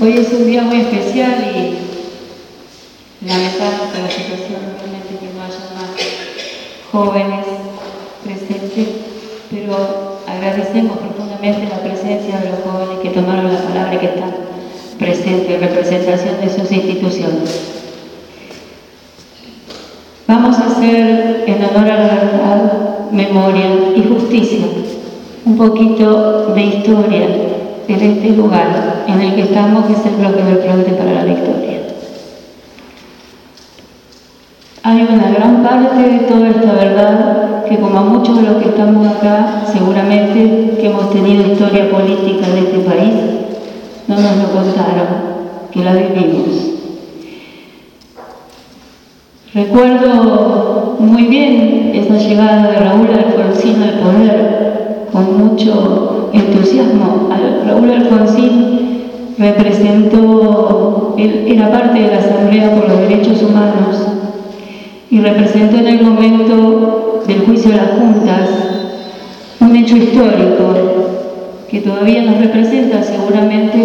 Hoy es un día muy especial y lamentamos que la situación realmente que no haya más jóvenes presentes, pero agradecemos profundamente la presencia de los jóvenes que tomaron la palabra y que están presentes en representación de sus instituciones. Vamos a hacer en honor a la verdad, memoria y justicia un poquito de historia en este lugar en el que estamos, que es el bloque del frente para la victoria. Hay una gran parte de toda esta verdad que como a muchos de los que estamos acá, seguramente que hemos tenido historia política de este país, no nos lo contaron, que la vivimos. Recuerdo muy bien esa llegada de Raúl Alfonsín al poder con mucho entusiasmo. Raúl Alfonsín representó, era parte de la Asamblea por los Derechos Humanos y representó en el momento del juicio de las juntas un hecho histórico que todavía nos representa seguramente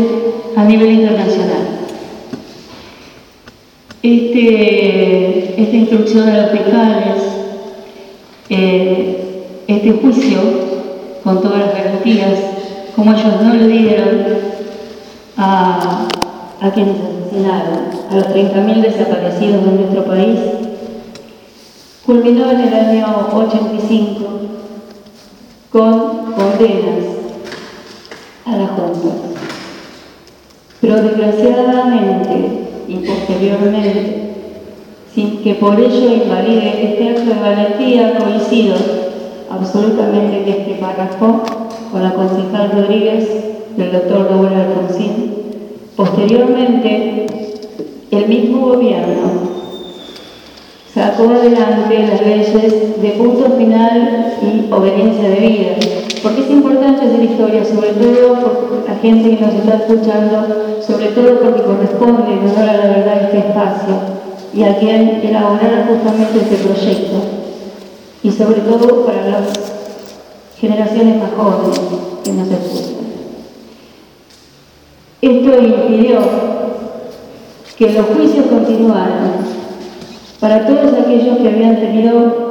a nivel internacional. Este, esta instrucción a los fiscales, eh, este juicio, con todas las garantías, como ellos no dieron a, a quienes asesinaron, a los 30.000 desaparecidos de nuestro país, culminó en el año 85 con condenas a la Junta. Pero desgraciadamente y posteriormente, sin que por ello invalide este acto de valentía, coincido absolutamente en este párrafo con la concejal Rodríguez del doctor Raúl Alfonsín. Posteriormente, el mismo gobierno sacó adelante las leyes de punto final y obediencia de vida. Porque es importante hacer historia, sobre todo por la gente que nos está escuchando, sobre todo porque corresponde en honor a la verdad este espacio y a quien elaborar justamente este proyecto. Y sobre todo para las generaciones más jóvenes que nos escuchan. Esto impidió que los juicios continuaran para todos aquellos que habían tenido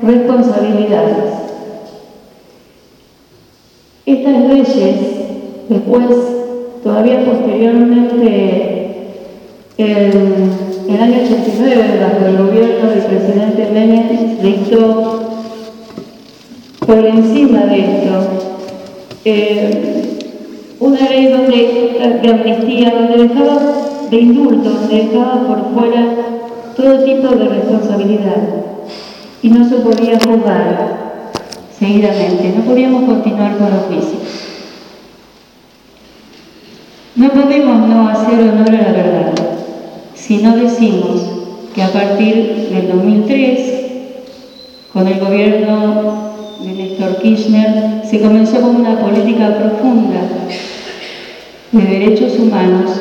responsabilidades. Estas leyes, después, todavía posteriormente, el año 89, bajo el gobierno del presidente Menem, dictó por encima de esto eh, una ley donde, de amnistía, donde dejaba de indulto, donde dejaba por fuera todo tipo de responsabilidad y no se podía juzgar seguidamente, no podíamos continuar con los juicios. No podemos no hacer honor a la verdad si no decimos que a partir del 2003, con el gobierno de Néstor Kirchner, se comenzó con una política profunda de derechos humanos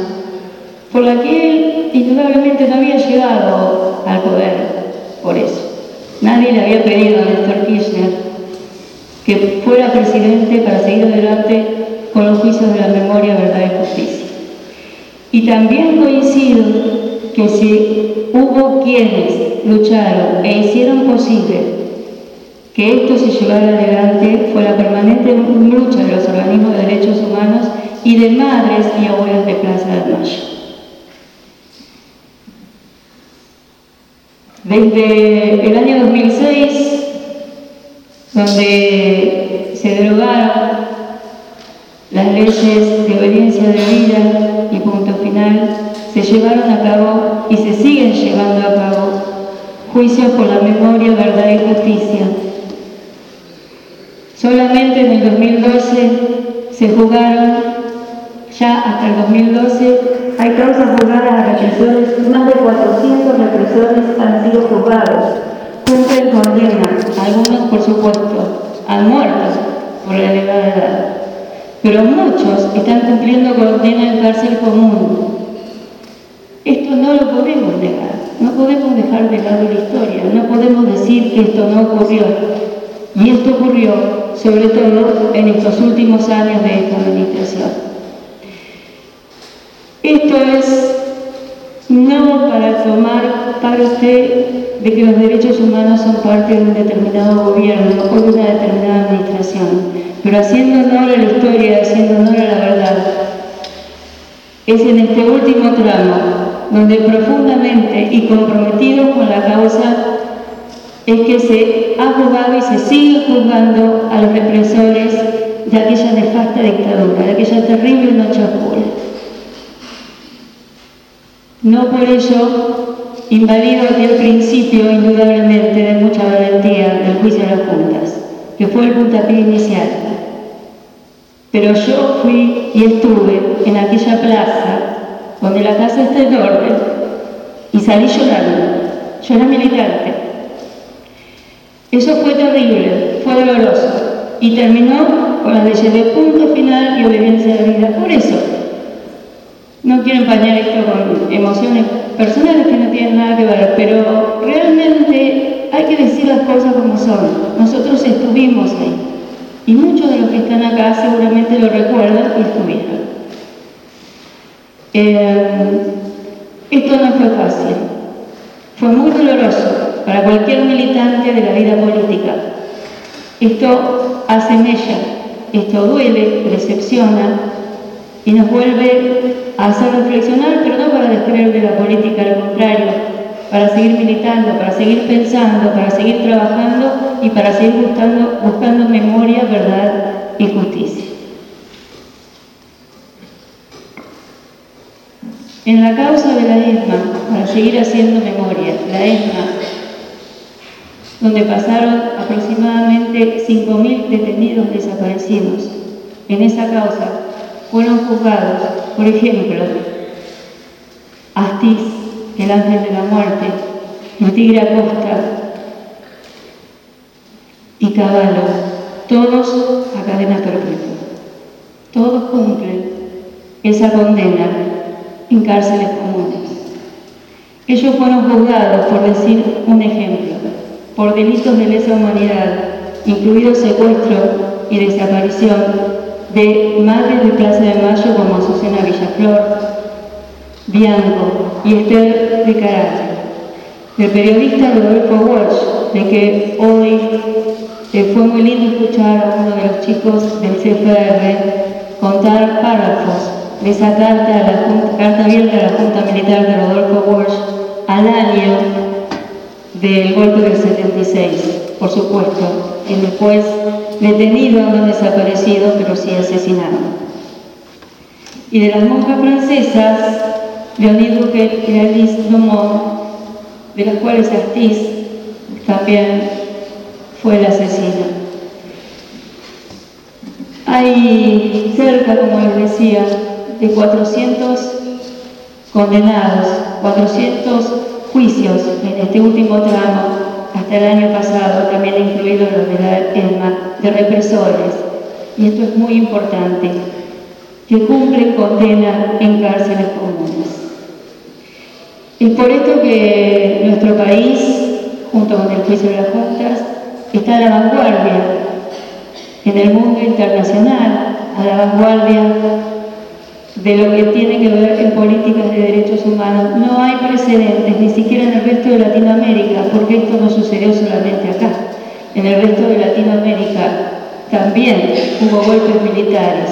por la que él indudablemente no había llegado al poder por eso. Nadie le había pedido a Néstor Kirchner que fuera presidente para seguir adelante con los juicios de la memoria, verdad y justicia. Y también coincido que si hubo quienes lucharon e hicieron posible que esto se llevara adelante, fue la permanente lucha de los organismos de derechos humanos y de madres y abuelas de Plaza de Mayo. Desde el año 2006, donde se derogaron las leyes de obediencia de vida y punto final, se llevaron a cabo y se siguen llevando a cabo juicios por la memoria, verdad y justicia. Solamente en el 2012 se juzgaron, ya hasta el 2012, hay causas juzgadas a represores, más de 400 represores han sido juzgados, cumplen condena, algunos por supuesto han muerto por la elevada edad, pero muchos están cumpliendo condena en cárcel común. No lo podemos negar, no podemos dejar de lado la historia, no podemos decir que esto no ocurrió. Y esto ocurrió sobre todo en estos últimos años de esta administración. Esto es no para tomar parte de que los derechos humanos son parte de un determinado gobierno o de una determinada administración, pero haciendo honor a la historia, haciendo honor a la verdad, es en este último tramo donde profundamente y comprometidos con la causa es que se ha juzgado y se sigue juzgando a los represores de aquella nefasta dictadura, de aquella terrible noche oscura. No por ello invadido aquel principio indudablemente de mucha valentía del juicio de las juntas, que fue el puntapié inicial. Pero yo fui y estuve en aquella plaza donde la casa está en orden y salí llorando. Yo era militante. Eso fue terrible, fue doloroso y terminó con la ley de punto final y obediencia de vida. Por eso, no quiero empañar esto con emociones personales que no tienen nada que ver, pero realmente hay que decir las cosas como son. Nosotros estuvimos ahí y muchos de los que están acá seguramente lo recuerdan y estuvieron. Eh, esto no fue fácil, fue muy doloroso para cualquier militante de la vida política. Esto hace mella, esto duele, decepciona y nos vuelve a hacer reflexionar, pero no para descreer de la política, al contrario, para seguir militando, para seguir pensando, para seguir trabajando y para seguir buscando, buscando memoria, verdad y justicia. En la causa de la ESMA, para seguir haciendo memoria, la ESMA, donde pasaron aproximadamente 5.000 detenidos desaparecidos, en esa causa fueron juzgados, por ejemplo, Astiz, el ángel de la muerte, el tigre Acosta y Caballo, todos a cadena perpetua. Todos cumplen esa condena en cárceles comunes. Ellos fueron juzgados, por decir un ejemplo, por delitos de lesa humanidad, incluido secuestro y desaparición de madres de Plaza de Mayo como Azucena Villaflor, Bianco y Esther de Caracha, del periodista Rodolfo Walsh, de que hoy fue muy lindo escuchar a uno de los chicos del CFR contar párrafos de esa carta, la carta abierta a la Junta Militar de Rodolfo Walsh al año del golpe del 76, por supuesto, y después detenido, no desaparecido, pero sí asesinado. Y de las monjas francesas, Leonid Bouquet y Alice Dumont, de las cuales Astiz también fue el asesino. Hay cerca, como les decía, de 400 condenados, 400 juicios en este último tramo hasta el año pasado, también incluidos los de la ELMA, de represores. Y esto es muy importante, que cumplen condena en cárceles comunes. Es por esto que nuestro país, junto con el juicio de las juntas, está a la vanguardia en el mundo internacional, a la vanguardia de lo que tiene que ver en políticas de derechos humanos. No hay precedentes, ni siquiera en el resto de Latinoamérica, porque esto no sucedió solamente acá. En el resto de Latinoamérica también hubo golpes militares,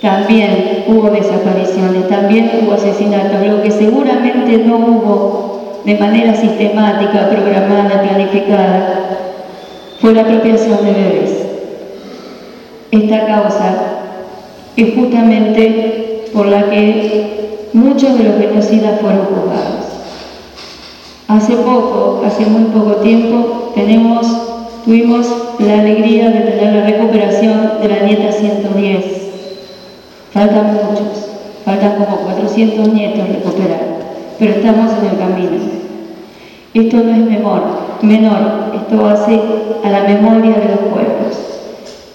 también hubo desapariciones, también hubo asesinatos, lo que seguramente no hubo de manera sistemática, programada, planificada, fue la apropiación de bebés. Esta causa es justamente por la que muchos de los genocidas fueron juzgados. Hace poco, hace muy poco tiempo, tuvimos la alegría de tener la recuperación de la nieta 110. Faltan muchos, faltan como 400 nietos recuperar, pero estamos en el camino. Esto no es menor, menor, esto hace a la memoria de los pueblos.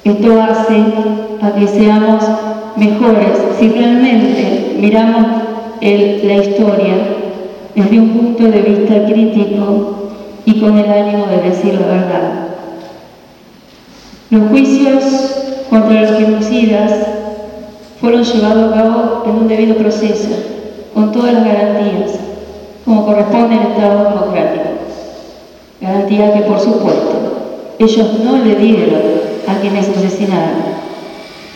Esto hace a que seamos mejores si realmente miramos la historia desde un punto de vista crítico y con el ánimo de decir la verdad. Los juicios contra los genocidas fueron llevados a cabo en un debido proceso, con todas las garantías, como corresponde al Estado democrático. Garantía que, por supuesto, ellos no le dieron a quienes asesinaron,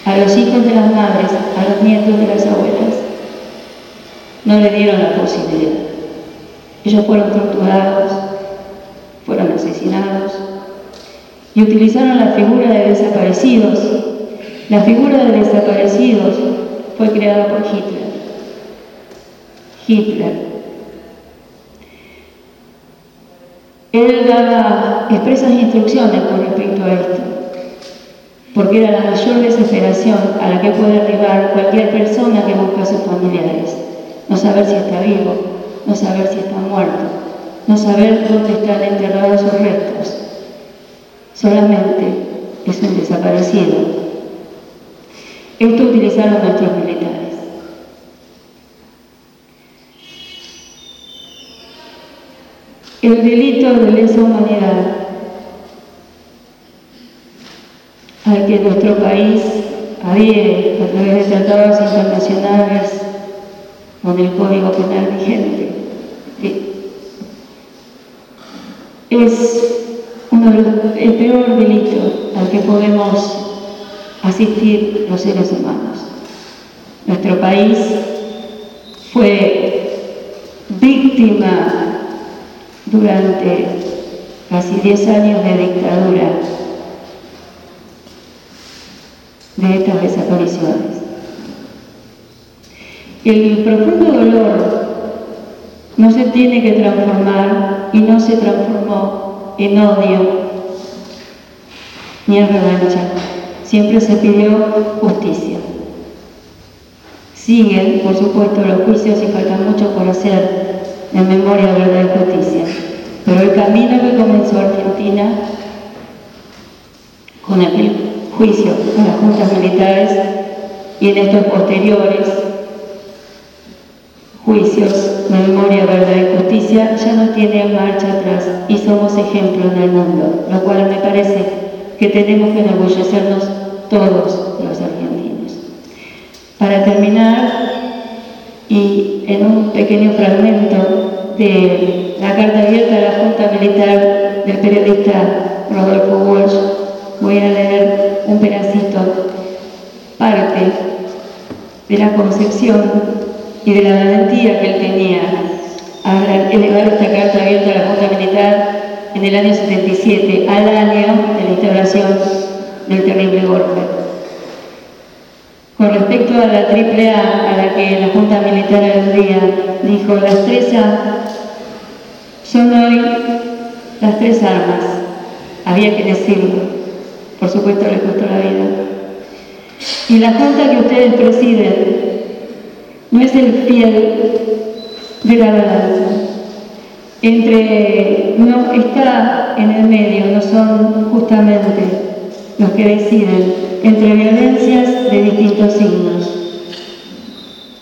a los hijos de las madres, a los nietos de las abuelas. No le dieron la posibilidad. Ellos fueron torturados, fueron asesinados y utilizaron la figura de desaparecidos. La figura de desaparecidos fue creada por Hitler. Hitler. Él daba expresas instrucciones con respecto a esto, porque era la mayor desesperación a la que puede arribar cualquier persona que busca a sus familiares. No saber si está vivo, no saber si está muerto, no saber dónde están enterrados sus restos. Solamente es un desaparecido. Esto utilizaron nuestros militares. El delito de lesa humanidad al que nuestro país adhiere a través de tratados internacionales con el Código Penal vigente. Es uno de el peor delito al que podemos asistir los seres humanos. Nuestro país fue víctima durante casi 10 años de dictadura de estas desapariciones. El profundo dolor no se tiene que transformar y no se transformó en odio ni en revancha. Siempre se pidió justicia. Siguen, por supuesto, los juicios y falta mucho por hacer en memoria, verdad y justicia. Pero el camino que comenzó Argentina con aquel juicio a las juntas militares y en estos posteriores juicios memoria, verdad y justicia ya no tiene marcha atrás y somos ejemplo en el mundo, lo cual me parece que tenemos que enorgullecernos todos los argentinos. Para terminar, y en un pequeño fragmento de la carta abierta a la Junta Militar del periodista Rodolfo Walsh, voy a leer un pedacito, parte de la concepción y de la valentía que él tenía al elevar esta carta abierta a la Junta Militar en el año 77, al año de la instauración del terrible golpe. Con respecto a la AAA, a la que la Junta Militar día dijo, las tres A son hoy las tres armas. Había que decirlo. Por supuesto le costó la vida. Y la Junta que ustedes presiden no es el fiel de la balanza. Entre, no está en el medio, no son justamente los que deciden entre violencias de distintos signos.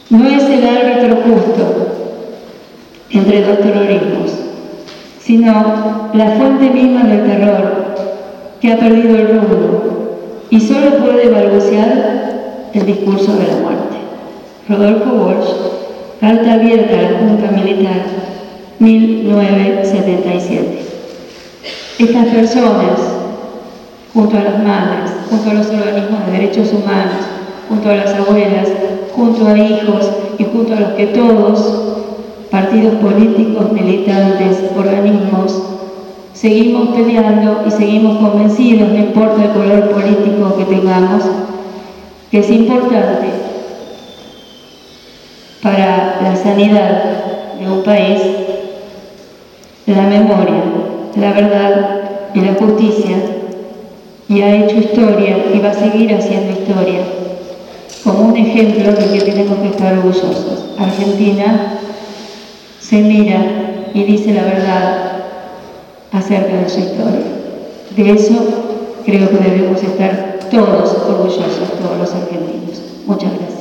No es el árbitro justo entre dos terrorismos, sino la fuente misma del terror que ha perdido el rumbo y solo puede balbucear el discurso de la muerte. Rodolfo Walsh, Carta abierta a la Junta Militar, 1977. Estas personas, junto a las madres, junto a los organismos de derechos humanos, junto a las abuelas, junto a hijos y junto a los que todos, partidos políticos, militantes, organismos, seguimos peleando y seguimos convencidos, no importa el color político que tengamos, que es importante para la sanidad de un país la memoria, la verdad y la justicia y ha hecho historia y va a seguir haciendo historia como un ejemplo de que tenemos que estar orgullosos. Argentina se mira y dice la verdad acerca de su historia. De eso creo que debemos estar todos orgullosos, todos los argentinos. Muchas gracias.